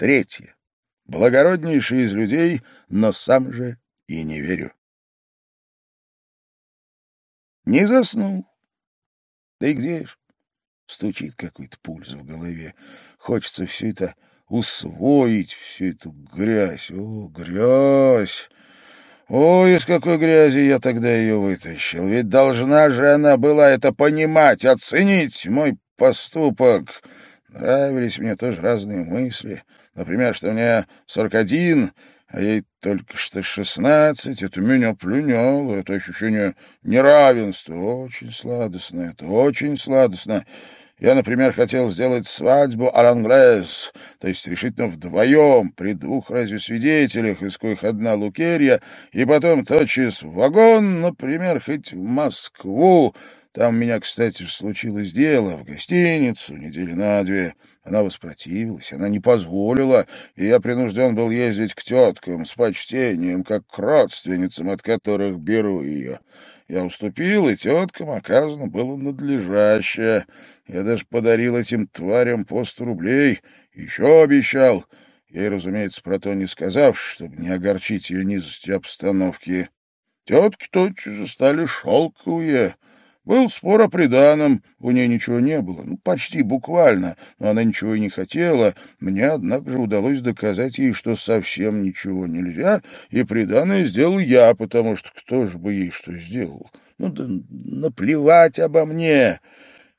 Третье. Благороднейший из людей, но сам же и не верю. Не заснул. И где ж? Стучит какой-то пульс в голове. Хочется все это усвоить, всю эту грязь. О, грязь! Ой, из какой грязи я тогда ее вытащил. Ведь должна же она была это понимать, оценить мой поступок. Нравились мне тоже разные мысли. Например, что мне сорок один, а ей только что шестнадцать. Это меня плюняло, это ощущение неравенства. Очень сладостно, это очень сладостно. Я, например, хотел сделать свадьбу а-ланглес, то есть решительно вдвоем, при двух разве свидетелях, из коих одна Лукерья, и потом тотчас в вагон, например, хоть в Москву. Там у меня, кстати, случилось дело, в гостиницу, недели на две. Она воспротивилась, она не позволила, и я принужден был ездить к теткам с почтением, как к родственницам, от которых беру ее. Я уступил, и теткам оказано было надлежащее. Я даже подарил этим тварям по сто рублей, еще обещал. Ей, разумеется, про то не сказав, чтобы не огорчить ее низости обстановки. Тетки тотчас же стали шелковые, был спор о приданом, у нее ничего не было, ну, почти буквально, но она ничего и не хотела. Мне, однако же, удалось доказать ей, что совсем ничего нельзя, и приданое сделал я, потому что кто же бы ей что сделал? Ну, да наплевать обо мне.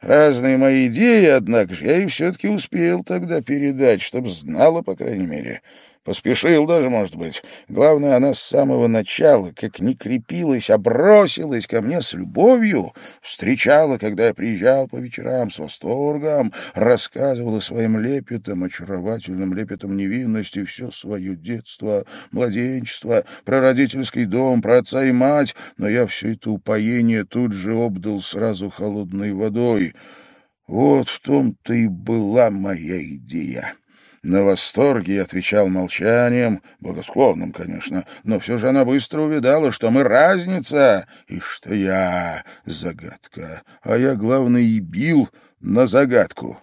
Разные мои идеи, однако же, я ей все-таки успел тогда передать, чтобы знала, по крайней мере. Поспешил даже, может быть. Главное, она с самого начала, как не крепилась, а бросилась ко мне с любовью, встречала, когда я приезжал по вечерам с восторгом, рассказывала своим лепетом, очаровательным лепетом невинности все свое детство, младенчество, про родительский дом, про отца и мать, но я все это упоение тут же обдал сразу холодной водой. Вот в том-то и была моя идея. На восторге отвечал молчанием, благосклонным, конечно, но все же она быстро увидала, что мы разница, и что я загадка, а я, главное, и бил на загадку.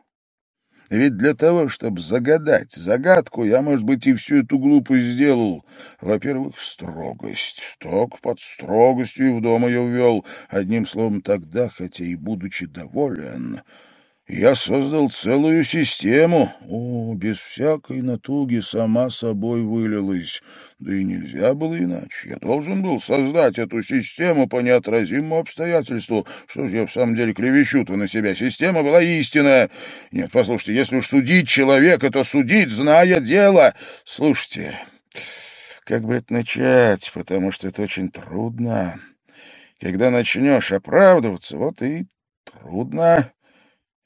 Ведь для того, чтобы загадать загадку, я, может быть, и всю эту глупость сделал. Во-первых, строгость. Так, под строгостью в дом ее ввел. Одним словом, тогда, хотя и будучи доволен, я создал целую систему. О, без всякой натуги сама собой вылилась. Да и нельзя было иначе. Я должен был создать эту систему по неотразимому обстоятельству. Что же я в самом деле клевещу-то на себя? Система была истинная. Нет, послушайте, если уж судить человека, то судить, зная дело. Слушайте, как бы это начать, потому что это очень трудно. Когда начнешь оправдываться, вот и трудно.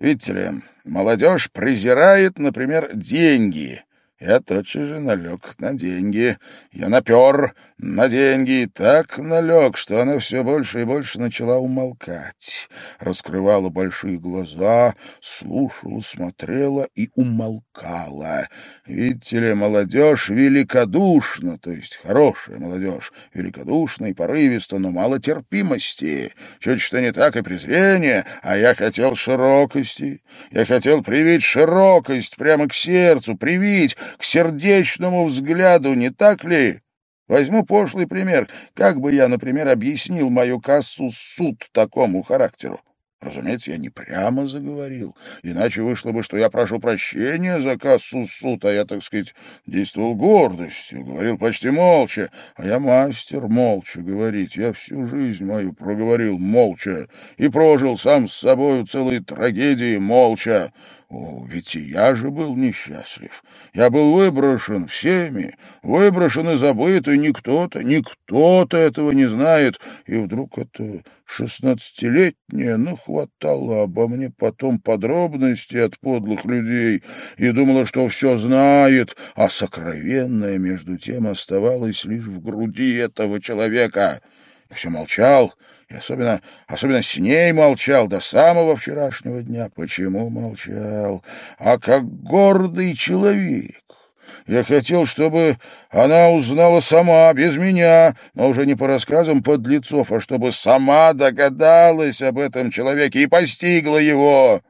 Видите ли, молодежь презирает, например, деньги. Я тотчас же налег на деньги. Я напер на деньги и так налег, что она все больше и больше начала умолкать. Раскрывала большие глаза, слушала, смотрела и умолкала. Видите ли, молодежь великодушна, то есть хорошая молодежь, великодушна и порывиста, но мало терпимости. Чуть что не так и презрение, а я хотел широкости. Я хотел привить широкость прямо к сердцу, привить к сердечному взгляду, не так ли? Возьму пошлый пример. Как бы я, например, объяснил мою кассу суд такому характеру? Разумеется, я не прямо заговорил, иначе вышло бы, что я прошу прощения за кассу суд, а я, так сказать, действовал гордостью, говорил почти молча, а я мастер молча говорить. Я всю жизнь мою проговорил молча и прожил сам с собою целые трагедии молча. О, ведь и я же был несчастлив. Я был выброшен всеми, выброшен и забыт, и никто-то, никто-то этого не знает. И вдруг это шестнадцатилетняя нахватала обо мне потом подробности от подлых людей и думала, что все знает, а сокровенное между тем оставалось лишь в груди этого человека. Все молчал, и особенно, особенно с ней молчал до самого вчерашнего дня. Почему молчал? А как гордый человек. Я хотел, чтобы она узнала сама, без меня, но уже не по рассказам подлецов, а чтобы сама догадалась об этом человеке и постигла его.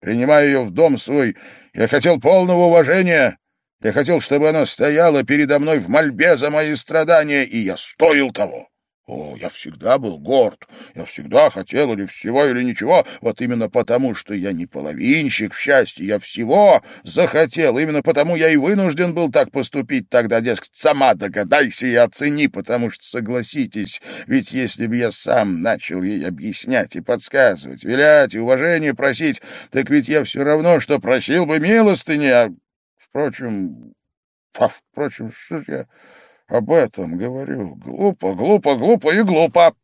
Принимая ее в дом свой, я хотел полного уважения, Я хотел, чтобы она стояла передо мной в мольбе за мои страдания, и я стоил того. О, я всегда был горд, я всегда хотел или всего, или ничего, вот именно потому, что я не половинщик в счастье, я всего захотел, именно потому я и вынужден был так поступить. Тогда, дескать, сама догадайся и оцени, потому что, согласитесь, ведь если бы я сам начал ей объяснять и подсказывать, вилять и уважение просить, так ведь я все равно, что просил бы милостыни, а, впрочем, а, впрочем, что ж я об этом говорю. Глупо, глупо, глупо и глупо.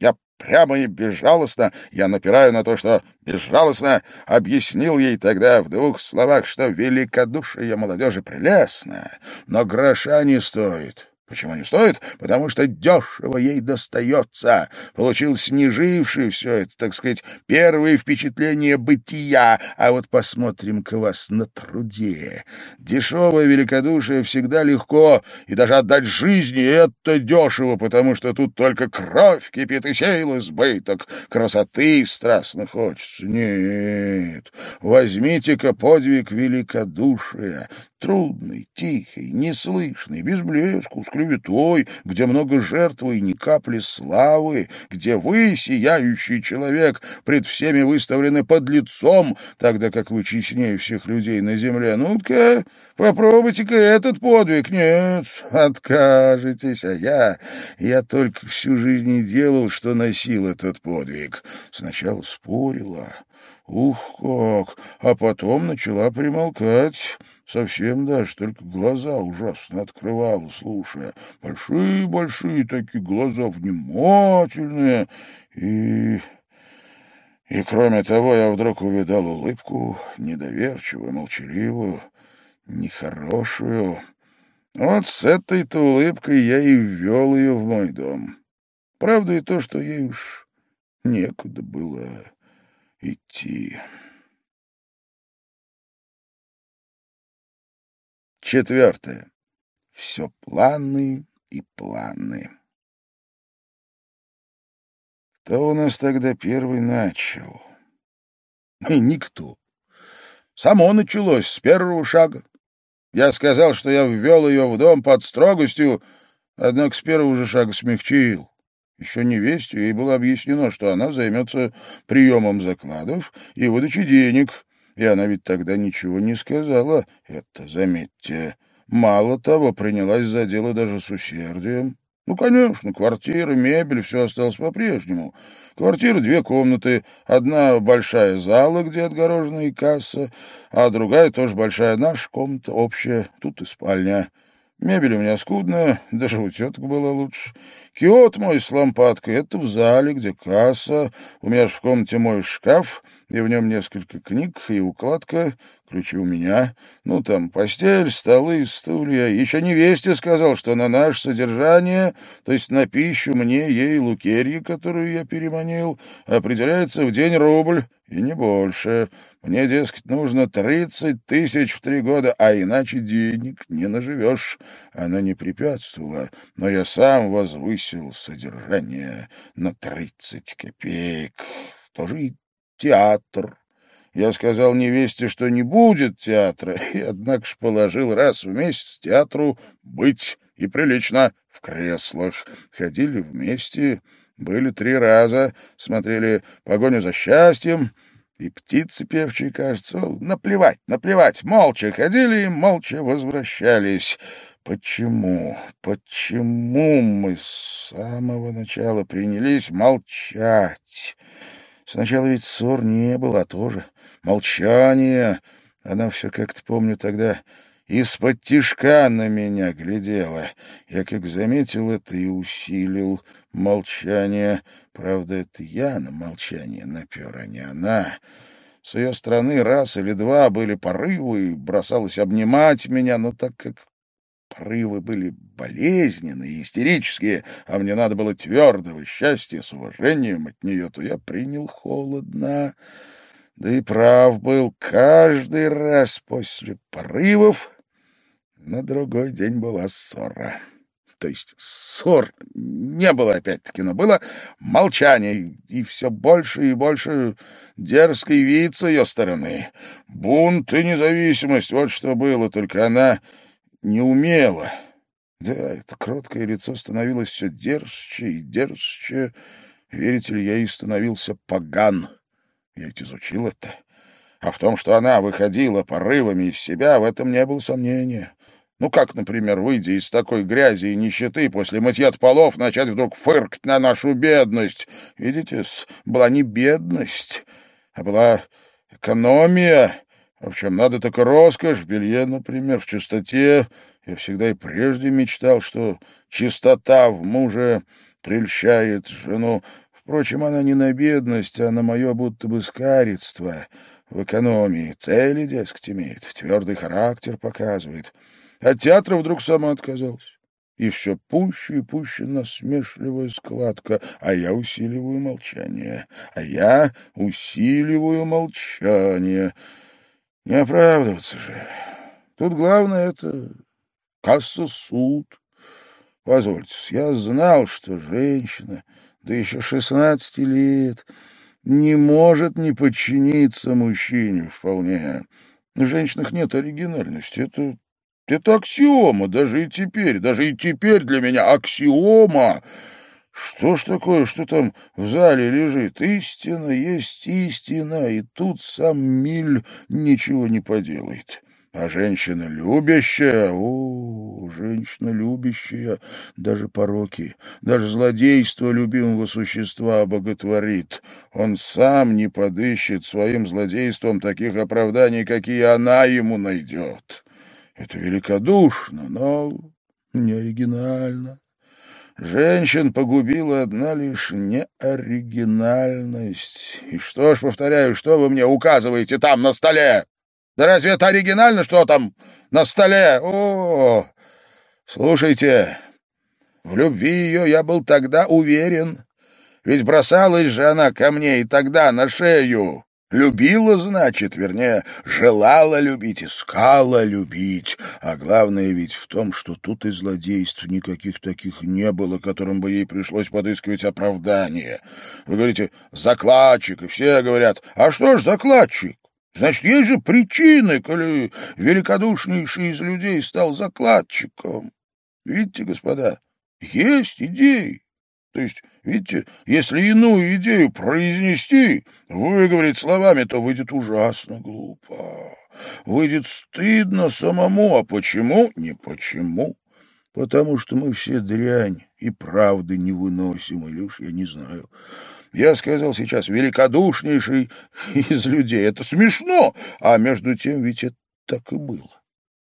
Я прямо и безжалостно, я напираю на то, что безжалостно объяснил ей тогда в двух словах, что великодушие молодежи прелестно, но гроша не стоит. Почему не стоит? Потому что дешево ей достается. Получилось не живший все это, так сказать, первые впечатления бытия. А вот посмотрим-ка вас на труде. Дешевое великодушие всегда легко, и даже отдать жизни — это дешево, потому что тут только кровь кипит и сил избыток, красоты страстно хочется. Нет, возьмите-ка подвиг великодушия, трудный, тихий, неслышный, без блеску, с клеветой, где много жертвы и ни капли славы, где вы, сияющий человек, пред всеми выставлены под лицом, тогда как вы честнее всех людей на земле. Ну-ка, попробуйте-ка этот подвиг. Нет, откажетесь, а я... Я только всю жизнь не делал, что носил этот подвиг. Сначала спорила, Ух как! А потом начала примолкать. Совсем даже, только глаза ужасно открывала, слушая. Большие-большие такие глаза, внимательные. И... И кроме того, я вдруг увидал улыбку, недоверчивую, молчаливую, нехорошую. Вот с этой-то улыбкой я и ввел ее в мой дом. Правда и то, что ей уж некуда было идти. Четвертое. Все планы и планы. Кто у нас тогда первый начал? И никто. Само началось с первого шага. Я сказал, что я ввел ее в дом под строгостью, однако с первого же шага смягчил. Еще невесте ей было объяснено, что она займется приемом закладов и выдачей денег, и она ведь тогда ничего не сказала, это заметьте. Мало того, принялась за дело даже с усердием. Ну, конечно, квартира, мебель, все осталось по-прежнему. Квартира — две комнаты, одна большая зала, где отгорожена и касса, а другая тоже большая наша комната, общая, тут и спальня. Мебель у меня скудная, даже у теток было лучше. Киот мой с лампадкой — это в зале, где касса. У меня же в комнате мой шкаф, и в нем несколько книг и укладка. Ключи у меня. Ну, там постель, столы, стулья. Еще невесте сказал, что на наше содержание, то есть на пищу мне, ей, Лукерье, которую я переманил, определяется в день рубль, и не больше. Мне, дескать, нужно тридцать тысяч в три года, а иначе денег не наживешь. Она не препятствовала, но я сам возвысил содержание на тридцать копеек. Тоже и театр. Я сказал невесте, что не будет театра, и, однако ж, положил раз в месяц театру быть и прилично в креслах. Ходили вместе, были три раза, смотрели «Погоню за счастьем», и птицы певчие, кажется, наплевать, наплевать, молча ходили и молча возвращались. Почему, почему мы с самого начала принялись молчать? Сначала ведь ссор не было, а тоже молчание. Она все как-то, помню, тогда из-под тишка на меня глядела. Я как заметил это и усилил молчание. Правда, это я на молчание напер, а не она. С ее стороны раз или два были порывы, бросалась обнимать меня, но так как порывы были болезненные, истерические, а мне надо было твердого счастья с уважением от нее, то я принял холодно. Да и прав был, каждый раз после порывов на другой день была ссора. то есть ссор не было опять-таки, но было молчание, и все больше и больше дерзкий вид с ее стороны. Бунт и независимость — вот что было, только она не умела. Да, это кроткое лицо становилось все дерзче и дерзче. Верите ли, я и становился поган. Я ведь изучил это. А в том, что она выходила порывами из себя, в этом не было сомнения. Ну как, например, выйдя из такой грязи и нищеты, после мытья полов начать вдруг фыркать на нашу бедность? Видите, была не бедность, а была экономия. А в чем надо, так и роскошь, в белье, например, в чистоте. Я всегда и прежде мечтал, что чистота в муже прельщает жену. Впрочем, она не на бедность, а на мое будто бы скаридство в экономии. Цели, дескать, имеет, твердый характер показывает. От театра вдруг сама отказался. И все пуще и пуще насмешливая складка, а я усиливаю молчание, а я усиливаю молчание. Не оправдываться же. Тут главное — это касса-суд. Позвольте, я знал, что женщина, да еще шестнадцати лет, не может не подчиниться мужчине вполне. В женщинах нет оригинальности. Это, это аксиома, даже и теперь, даже и теперь для меня аксиома. Что ж такое, что там в зале лежит? Истина есть истина, и тут сам Миль ничего не поделает. А женщина любящая, о, женщина любящая, даже пороки, даже злодейство любимого существа обоготворит. Он сам не подыщет своим злодейством таких оправданий, какие она ему найдет. Это великодушно, но не оригинально. Женщин погубила одна лишь неоригинальность. И что ж, повторяю, что вы мне указываете там на столе? Да разве это оригинально, что там на столе? О, слушайте, в любви ее я был тогда уверен. Ведь бросалась же она ко мне и тогда на шею. Любила, значит, вернее, желала любить, искала любить. А главное ведь в том, что тут и злодейств никаких таких не было, которым бы ей пришлось подыскивать оправдание. Вы говорите «закладчик», и все говорят «а что ж закладчик?» Значит, есть же причины, коли великодушнейший из людей стал закладчиком. Видите, господа, есть идеи. То есть, видите, если иную идею произнести, выговорить словами, то выйдет ужасно глупо. Выйдет стыдно самому. А почему? Не почему. Потому что мы все дрянь и правды не выносим, или уж я не знаю. Я сказал сейчас великодушнейший из людей. Это смешно, а между тем ведь это так и было.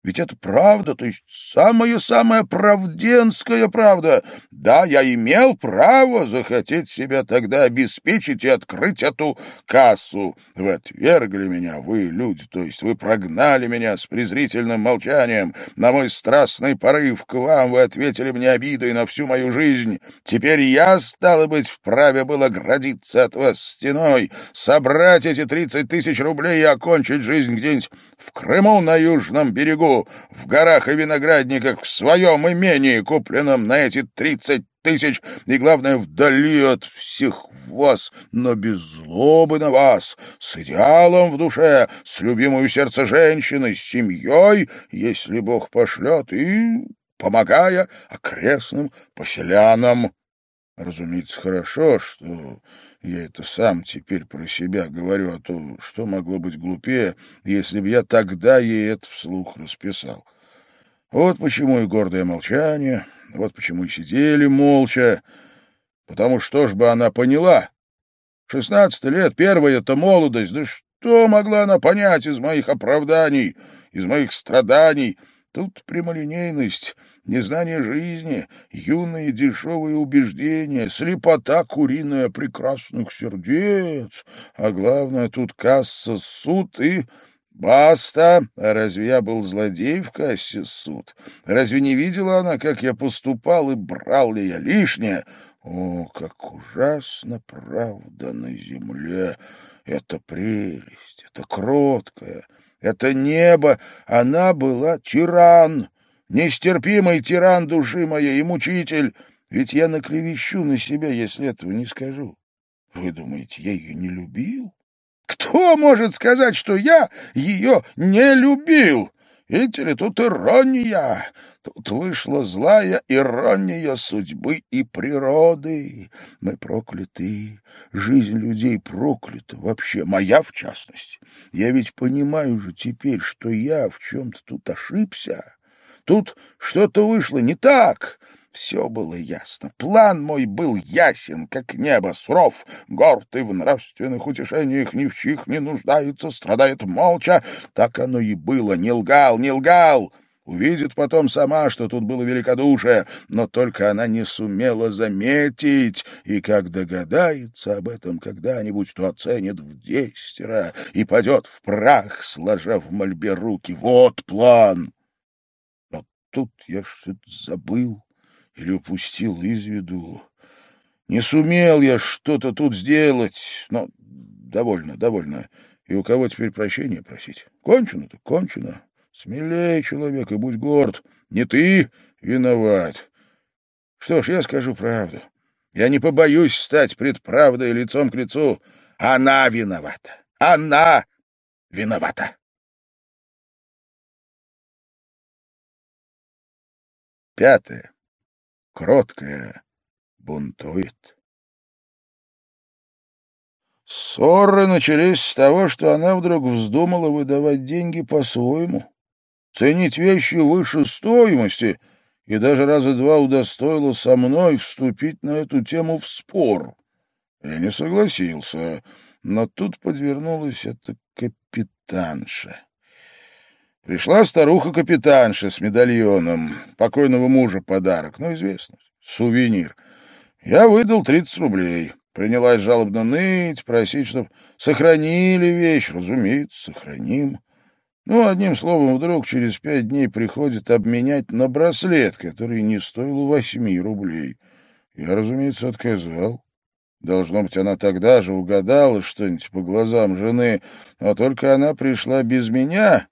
Ведь это правда, то есть самая-самая правденская правда. Да, я имел право захотеть себя тогда обеспечить и открыть эту кассу. Вы отвергли меня, вы, люди, то есть вы прогнали меня с презрительным молчанием. На мой страстный порыв к вам вы ответили мне обидой на всю мою жизнь. Теперь я, стало быть, вправе было градиться от вас стеной, собрать эти тридцать тысяч рублей и окончить жизнь где-нибудь в Крыму на южном берегу, в горах и виноградниках, в своем имении, купленном на эти тридцать тысяч, и, главное, вдали от всех вас, но без злобы на вас, с идеалом в душе, с любимой сердце женщиной, с семьей, если Бог пошлет, и помогая окрестным поселянам. Разумеется, хорошо, что я это сам теперь про себя говорю, а то что могло быть глупее, если бы я тогда ей это вслух расписал. Вот почему и гордое молчание, вот почему и сидели молча, потому что ж бы она поняла? Шестнадцать лет, первая это молодость, да что могла она понять из моих оправданий, из моих страданий? Тут прямолинейность — незнание жизни, юные дешевые убеждения, слепота куриная прекрасных сердец, а главное тут касса суд и... «Баста! А разве я был злодей в кассе суд? Разве не видела она, как я поступал и брал ли я лишнее? О, как ужасно правда на земле! Это прелесть, это кроткая, это небо! Она была тиран!» Нестерпимый тиран души моей и мучитель. Ведь я наклевещу на себя, если этого не скажу. Вы думаете, я ее не любил? Кто может сказать, что я ее не любил? Видите ли, тут ирония. Тут вышла злая ирония судьбы и природы. Мы прокляты. Жизнь людей проклята вообще. Моя в частности. Я ведь понимаю же теперь, что я в чем-то тут ошибся. Тут что-то вышло не так. Все было ясно. План мой был ясен, как небо, суров, горд и в нравственных утешениях ни в чих не нуждается, страдает молча. Так оно и было. Не лгал, не лгал. Увидит потом сама, что тут было великодушие, но только она не сумела заметить, и как догадается об этом когда-нибудь, то оценит в десятеро и падет в прах, сложа в мольбе руки. Вот план! Тут я что-то забыл или упустил из виду. Не сумел я что-то тут сделать, но довольно, довольно. И у кого теперь прощения просить? Кончено-то, кончено. Смелее, человек, и будь горд. Не ты виноват. Что ж, я скажу правду. Я не побоюсь стать пред правдой лицом к лицу. Она виновата. Она виновата. Пятое кроткая, бунтует. Ссоры начались с того, что она вдруг вздумала выдавать деньги по-своему, ценить вещи выше стоимости и даже раза два удостоила со мной вступить на эту тему в спор. Я не согласился, но тут подвернулась эта капитанша. Пришла старуха-капитанша с медальоном, покойного мужа подарок, ну, известно, сувенир. Я выдал 30 рублей. Принялась жалобно ныть, просить, чтобы сохранили вещь. Разумеется, сохраним. Ну, одним словом, вдруг через пять дней приходит обменять на браслет, который не стоил восьми рублей. Я, разумеется, отказал. Должно быть, она тогда же угадала что-нибудь по глазам жены, но только она пришла без меня,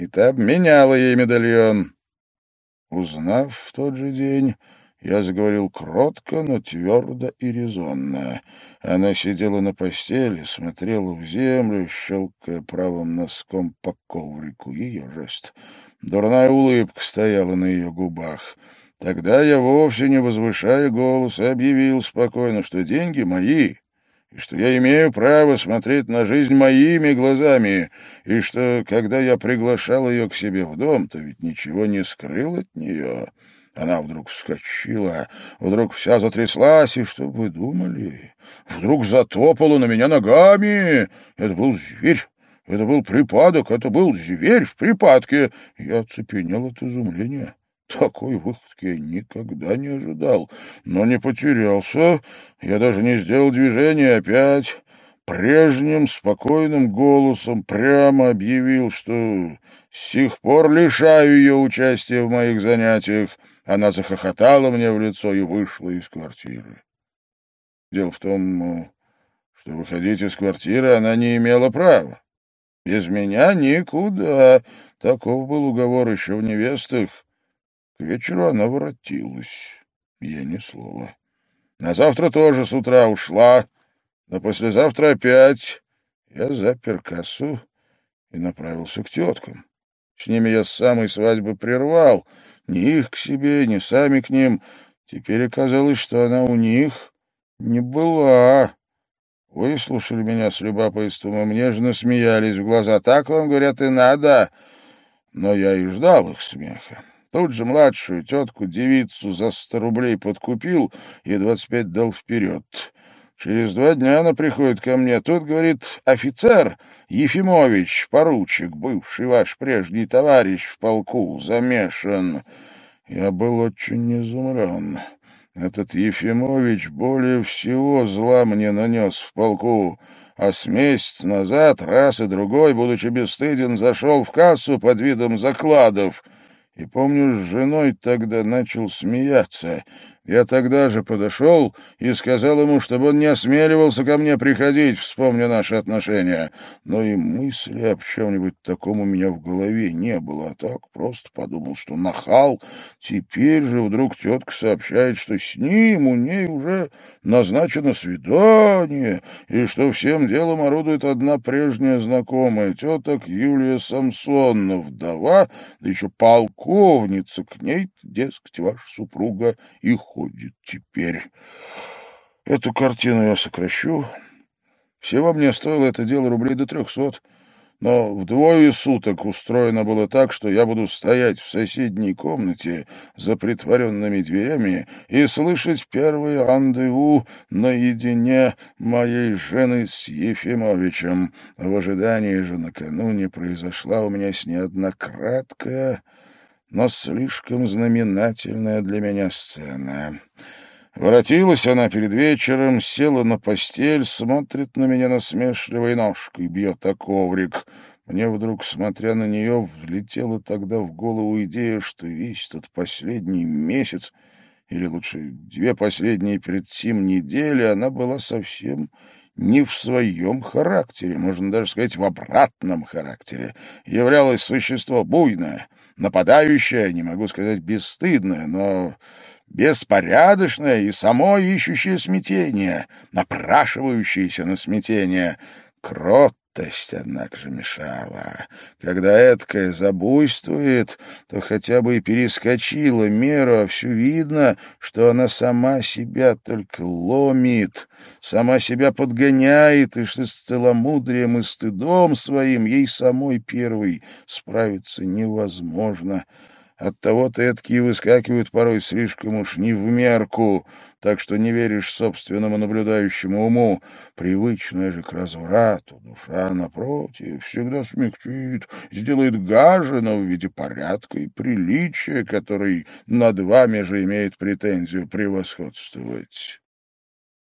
и та обменяла ей медальон. Узнав в тот же день, я заговорил кротко, но твердо и резонно. Она сидела на постели, смотрела в землю, щелкая правым носком по коврику. Ее жест. Дурная улыбка стояла на ее губах. Тогда я, вовсе не возвышая голос, объявил спокойно, что деньги мои, и что я имею право смотреть на жизнь моими глазами, и что, когда я приглашал ее к себе в дом, то ведь ничего не скрыл от нее. Она вдруг вскочила, вдруг вся затряслась, и что вы думали? Вдруг затопала на меня ногами. Это был зверь, это был припадок, это был зверь в припадке. Я оцепенел от изумления. Такой выходки я никогда не ожидал, но не потерялся. Я даже не сделал движения опять. Прежним спокойным голосом прямо объявил, что с сих пор лишаю ее участия в моих занятиях. Она захохотала мне в лицо и вышла из квартиры. Дело в том, что выходить из квартиры она не имела права. Без меня никуда. Таков был уговор еще в невестах. К вечеру она воротилась. Я ни слова. На завтра тоже с утра ушла, но послезавтра опять. Я запер кассу и направился к теткам. С ними я с самой свадьбы прервал. Ни их к себе, ни сами к ним. Теперь оказалось, что она у них не была. Выслушали меня с любопытством и нежно смеялись в глаза. Так вам, говорят, и надо. Но я и ждал их смеха. Тут же младшую тетку, девицу, за сто рублей подкупил и двадцать пять дал вперед. Через два дня она приходит ко мне. Тут, говорит, офицер Ефимович, поручик, бывший ваш прежний товарищ в полку, замешан. Я был очень изумлен. Этот Ефимович более всего зла мне нанес в полку, а с месяц назад раз и другой, будучи бесстыден, зашел в кассу под видом закладов — и помню, с женой тогда начал смеяться. Я тогда же подошел и сказал ему, чтобы он не осмеливался ко мне приходить, вспомня наши отношения. Но и мысли об чем-нибудь таком у меня в голове не было, а так просто подумал, что нахал. Теперь же вдруг тетка сообщает, что с ним у ней уже назначено свидание, и что всем делом орудует одна прежняя знакомая, теток Юлия Самсонна, вдова, да еще полковница, к ней, дескать, ваша супруга и ходит теперь. Эту картину я сокращу. Всего мне стоило это дело рублей до трехсот, но вдвое суток устроено было так, что я буду стоять в соседней комнате за притворенными дверями и слышать первый рандеву наедине моей жены с Ефимовичем. В ожидании же накануне произошла у меня с ней но слишком знаменательная для меня сцена. Воротилась она перед вечером, села на постель, смотрит на меня насмешливой ножкой, бьет о коврик. Мне вдруг, смотря на нее, влетела тогда в голову идея, что весь тот последний месяц, или лучше две последние перед сим недели, она была совсем не в своем характере, можно даже сказать, в обратном характере. Являлось существо буйное, нападающее, не могу сказать бесстыдное, но беспорядочное и само ищущее смятение, напрашивающееся на смятение. Крот Кротость, однако же, мешала. Когда эткая забуйствует, то хотя бы и перескочила меру, а все видно, что она сама себя только ломит, сама себя подгоняет, и что с целомудрием и стыдом своим ей самой первой справиться невозможно. Оттого-то эткие выскакивают порой слишком уж не в мерку, так что не веришь собственному наблюдающему уму. Привычная же к разврату душа, напротив, всегда смягчит, сделает гаже, но в виде порядка и приличия, который над вами же имеет претензию превосходствовать. —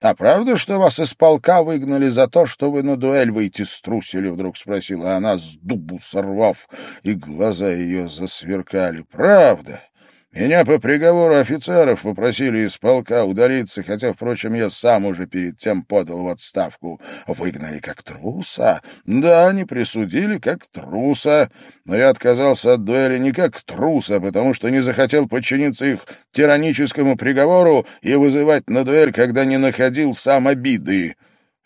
А правда, что вас из полка выгнали за то, что вы на дуэль выйти струсили? — вдруг спросила она, с дубу сорвав, и глаза ее засверкали. — Правда. Меня по приговору офицеров попросили из полка удалиться, хотя, впрочем, я сам уже перед тем подал в отставку. Выгнали как труса? Да, не присудили как труса. Но я отказался от дуэли не как труса, потому что не захотел подчиниться их тираническому приговору и вызывать на дуэль, когда не находил сам обиды.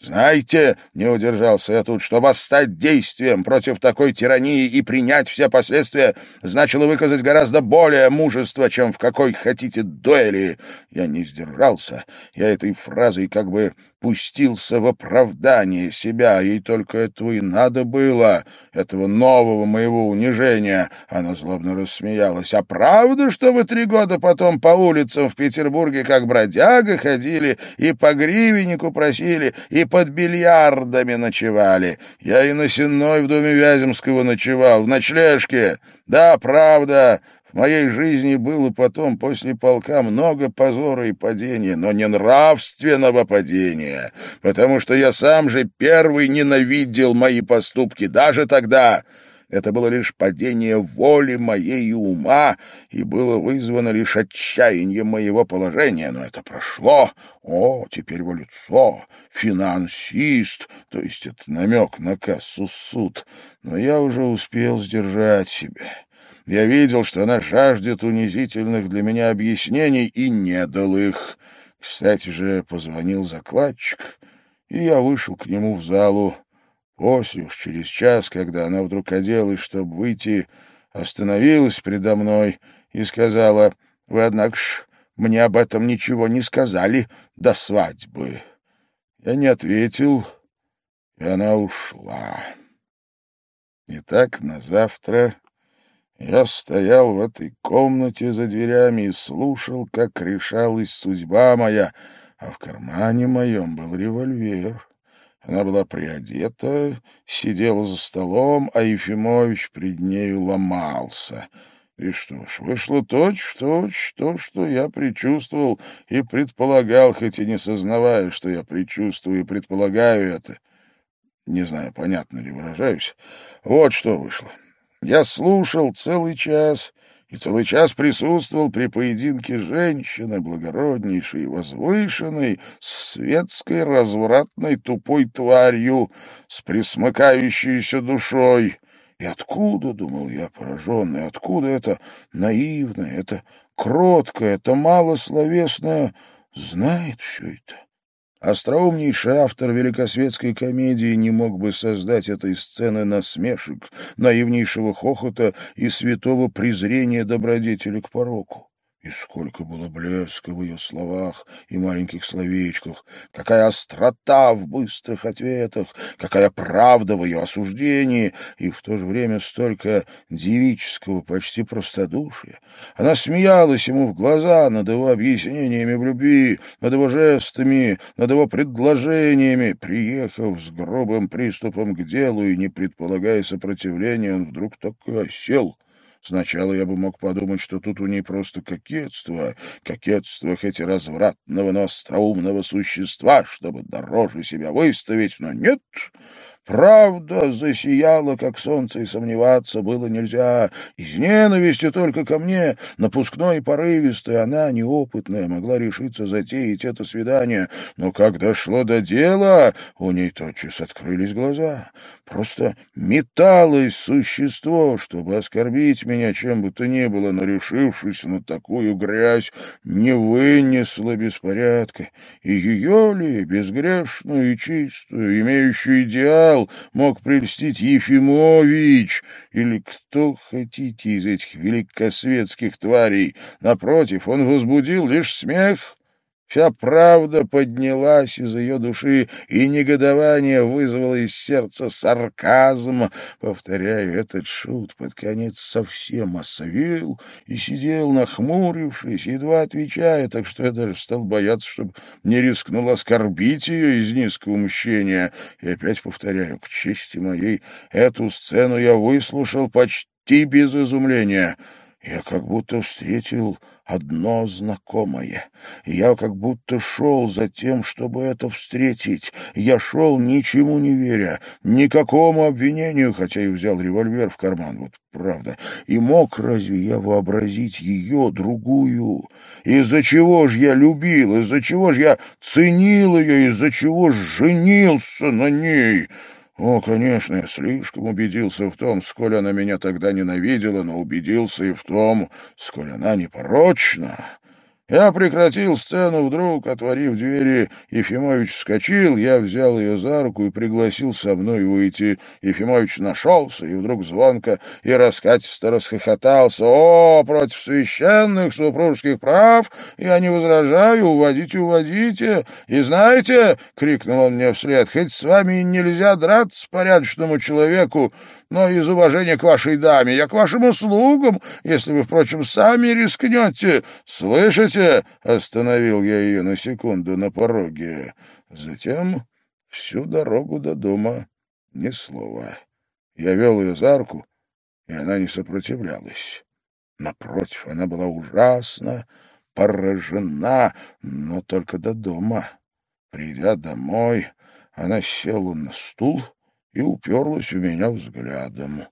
Знаете, не удержался я тут, что восстать действием против такой тирании и принять все последствия значило выказать гораздо более мужество, чем в какой хотите дуэли. Я не сдержался. Я этой фразой как бы пустился в оправдание себя, ей только этого и надо было, этого нового моего унижения. Она злобно рассмеялась. «А правда, что вы три года потом по улицам в Петербурге как бродяга ходили и по гривеннику просили, и под бильярдами ночевали? Я и на Сенной в доме Вяземского ночевал, в ночлежке. Да, правда, в моей жизни было потом после полка много позора и падения, но не нравственного падения, потому что я сам же первый ненавидел мои поступки, даже тогда. Это было лишь падение воли моей и ума, и было вызвано лишь отчаянием моего положения. Но это прошло. О, теперь его лицо. Финансист, то есть это намек на кассу суд. Но я уже успел сдержать себя. Я видел, что она жаждет унизительных для меня объяснений и не дал их. Кстати же, позвонил закладчик, и я вышел к нему в залу. После уж через час, когда она вдруг оделась, чтобы выйти, остановилась предо мной и сказала, «Вы, однако ж, мне об этом ничего не сказали до свадьбы». Я не ответил, и она ушла. Итак, на завтра я стоял в этой комнате за дверями и слушал, как решалась судьба моя, а в кармане моем был револьвер. Она была приодета, сидела за столом, а Ефимович пред нею ломался. И что ж, вышло точь-в-точь то, что я предчувствовал и предполагал, хоть и не сознавая, что я предчувствую и предполагаю это. Не знаю, понятно ли выражаюсь. Вот что вышло. Я слушал целый час и целый час присутствовал при поединке женщины, благороднейшей возвышенной, с светской, развратной, тупой тварью, с присмыкающейся душой. И откуда, думал я, пораженный, откуда это наивное, это кроткое, это малословесное знает все это? Остроумнейший автор великосветской комедии не мог бы создать этой сцены насмешек, наивнейшего хохота и святого презрения добродетели к пороку. И сколько было блеска в ее словах и маленьких словечках, какая острота в быстрых ответах, какая правда в ее осуждении, и в то же время столько девического, почти простодушия. Она смеялась ему в глаза над его объяснениями в любви, над его жестами, над его предложениями. Приехав с грубым приступом к делу и не предполагая сопротивления, он вдруг так и осел — Сначала я бы мог подумать, что тут у ней просто кокетство, кокетство хоть и развратного, но остроумного существа, чтобы дороже себя выставить, но нет, Правда засияла, как солнце, и сомневаться было нельзя. Из ненависти только ко мне, напускной и порывистой, она, неопытная, могла решиться затеять это свидание. Но как дошло до дела, у ней тотчас открылись глаза. Просто металось существо, чтобы оскорбить меня чем бы то ни было, но, решившись на такую грязь, не вынесла беспорядка. И ее ли, безгрешную и чистую, имеющую идеал, сказал, мог прельстить Ефимович или кто хотите из этих великосветских тварей. Напротив, он возбудил лишь смех Вся правда поднялась из ее души, и негодование вызвало из сердца сарказм. Повторяю, этот шут под конец совсем осовел и сидел, нахмурившись, едва отвечая, так что я даже стал бояться, чтобы не рискнул оскорбить ее из низкого мщения. И опять повторяю, к чести моей, эту сцену я выслушал почти без изумления. Я как будто встретил одно знакомое. Я как будто шел за тем, чтобы это встретить. Я шел, ничему не веря, никакому обвинению, хотя и взял револьвер в карман, вот правда. И мог разве я вообразить ее, другую? Из-за чего ж я любил, из-за чего ж я ценил ее, из-за чего ж женился на ней?» О, конечно, я слишком убедился в том, сколь она меня тогда ненавидела, но убедился и в том, сколь она непорочна. Я прекратил сцену вдруг, отворив двери. Ефимович вскочил, я взял ее за руку и пригласил со мной выйти. Ефимович нашелся и вдруг звонко и раскатисто расхохотался. «О, против священных супружеских прав я не возражаю, уводите, уводите. И знаете, — крикнул он мне вслед, — хоть с вами нельзя драться порядочному человеку, но из уважения к вашей даме я к вашим услугам, если вы, впрочем, сами рискнете. Слышите?» — остановил я ее на секунду на пороге. Затем всю дорогу до дома ни слова. Я вел ее за руку, и она не сопротивлялась. Напротив, она была ужасно поражена, но только до дома. Придя домой, она села на стул и уперлась в меня взглядом.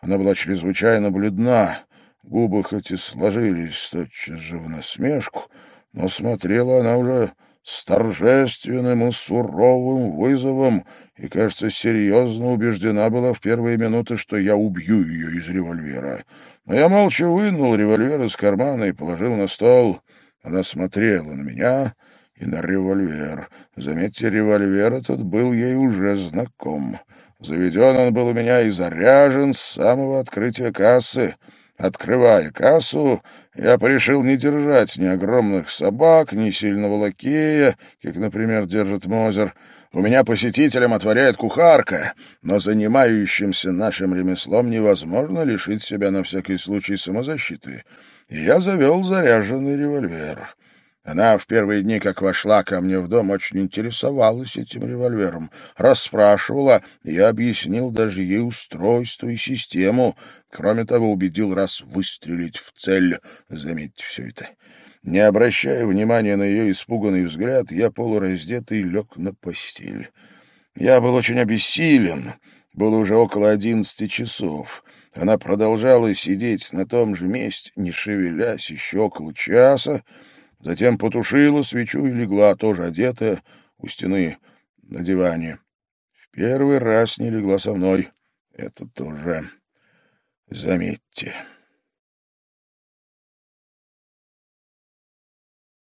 Она была чрезвычайно бледна, губы хоть и сложились тотчас же в насмешку, но смотрела она уже с торжественным и суровым вызовом и, кажется, серьезно убеждена была в первые минуты, что я убью ее из револьвера. Но я молча вынул револьвер из кармана и положил на стол. Она смотрела на меня и на револьвер. Заметьте, револьвер этот был ей уже знаком. Заведен он был у меня и заряжен с самого открытия кассы. Открывая кассу, я порешил не держать ни огромных собак, ни сильного лакея, как, например, держит Мозер. У меня посетителям отворяет кухарка, но занимающимся нашим ремеслом невозможно лишить себя на всякий случай самозащиты. И я завел заряженный револьвер. Она в первые дни, как вошла ко мне в дом, очень интересовалась этим револьвером, расспрашивала, я объяснил даже ей устройство и систему. Кроме того, убедил раз выстрелить в цель. Заметьте все это. Не обращая внимания на ее испуганный взгляд, я полураздетый лег на постель. Я был очень обессилен, Было уже около одиннадцати часов. Она продолжала сидеть на том же месте, не шевелясь, еще около часа, затем потушила свечу и легла, тоже одетая, у стены на диване. В первый раз не легла со мной. Это тоже заметьте.